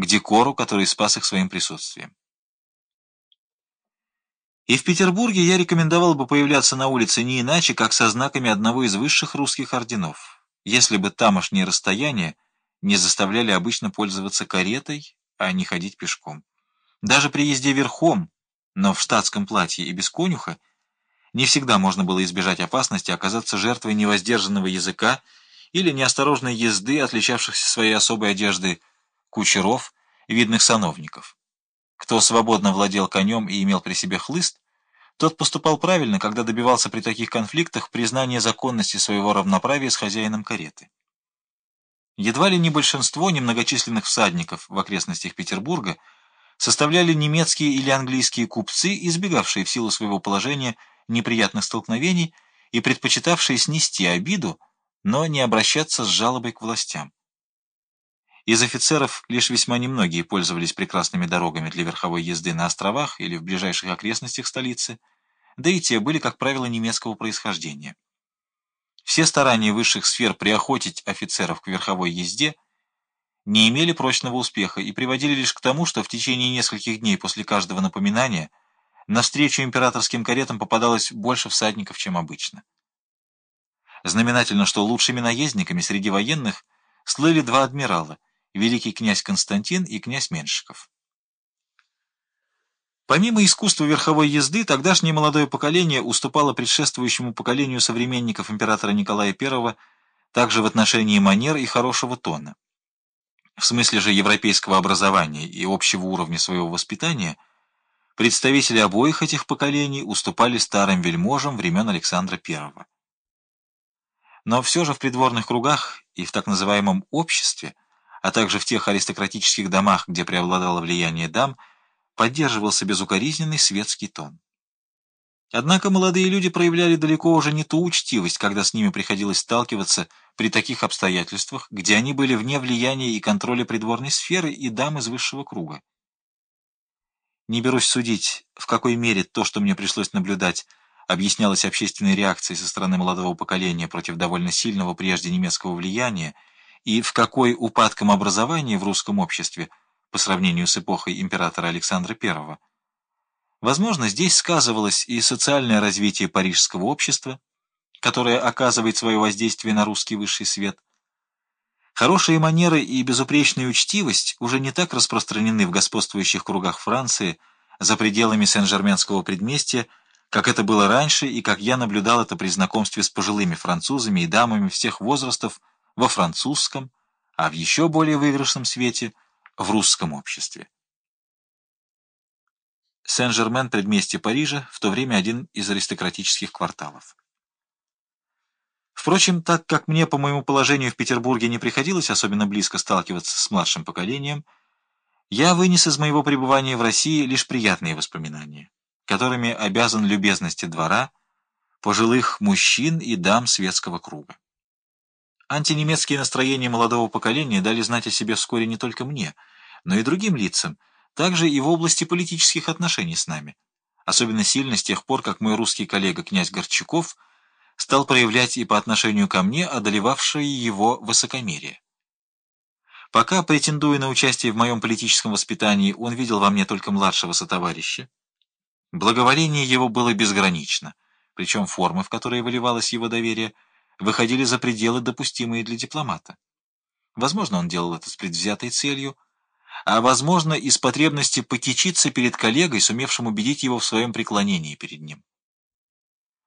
к декору, который спас их своим присутствием. И в Петербурге я рекомендовал бы появляться на улице не иначе, как со знаками одного из высших русских орденов, если бы тамошние расстояния не заставляли обычно пользоваться каретой, а не ходить пешком. Даже при езде верхом, но в штатском платье и без конюха, не всегда можно было избежать опасности оказаться жертвой невоздержанного языка или неосторожной езды, отличавшихся своей особой одеждой кучеров, видных сановников. Кто свободно владел конем и имел при себе хлыст, тот поступал правильно, когда добивался при таких конфликтах признания законности своего равноправия с хозяином кареты. Едва ли не большинство немногочисленных всадников в окрестностях Петербурга составляли немецкие или английские купцы, избегавшие в силу своего положения неприятных столкновений и предпочитавшие снести обиду, но не обращаться с жалобой к властям. Из офицеров лишь весьма немногие пользовались прекрасными дорогами для верховой езды на островах или в ближайших окрестностях столицы, да и те были, как правило, немецкого происхождения. Все старания высших сфер приохотить офицеров к верховой езде не имели прочного успеха и приводили лишь к тому, что в течение нескольких дней после каждого напоминания навстречу императорским каретам попадалось больше всадников, чем обычно. Знаменательно, что лучшими наездниками среди военных слыли два адмирала – великий князь Константин и князь Меншиков. Помимо искусства верховой езды, тогдашнее молодое поколение уступало предшествующему поколению современников императора Николая I также в отношении манер и хорошего тона. В смысле же европейского образования и общего уровня своего воспитания представители обоих этих поколений уступали старым вельможам времен Александра I. Но все же в придворных кругах и в так называемом обществе а также в тех аристократических домах, где преобладало влияние дам, поддерживался безукоризненный светский тон. Однако молодые люди проявляли далеко уже не ту учтивость, когда с ними приходилось сталкиваться при таких обстоятельствах, где они были вне влияния и контроля придворной сферы и дам из высшего круга. Не берусь судить, в какой мере то, что мне пришлось наблюдать, объяснялось общественной реакцией со стороны молодого поколения против довольно сильного прежде немецкого влияния, и в какой упадком образования в русском обществе по сравнению с эпохой императора Александра I. Возможно, здесь сказывалось и социальное развитие парижского общества, которое оказывает свое воздействие на русский высший свет. Хорошие манеры и безупречная учтивость уже не так распространены в господствующих кругах Франции за пределами Сен-Жерменского предместья, как это было раньше и как я наблюдал это при знакомстве с пожилыми французами и дамами всех возрастов, во французском, а в еще более выигрышном свете в русском обществе. Сен-Жермен, предместье Парижа, в то время один из аристократических кварталов. Впрочем, так как мне по моему положению в Петербурге не приходилось особенно близко сталкиваться с младшим поколением, я вынес из моего пребывания в России лишь приятные воспоминания, которыми обязан любезности двора, пожилых мужчин и дам светского круга. Антинемецкие настроения молодого поколения дали знать о себе вскоре не только мне, но и другим лицам, также и в области политических отношений с нами. Особенно сильно с тех пор, как мой русский коллега князь Горчаков стал проявлять и по отношению ко мне одолевавшее его высокомерие. Пока, претендуя на участие в моем политическом воспитании, он видел во мне только младшего сотоварища, благоволение его было безгранично, причем формы, в которые выливалось его доверие – выходили за пределы, допустимые для дипломата. Возможно, он делал это с предвзятой целью, а, возможно, из потребности покичиться перед коллегой, сумевшим убедить его в своем преклонении перед ним.